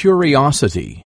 curiosity.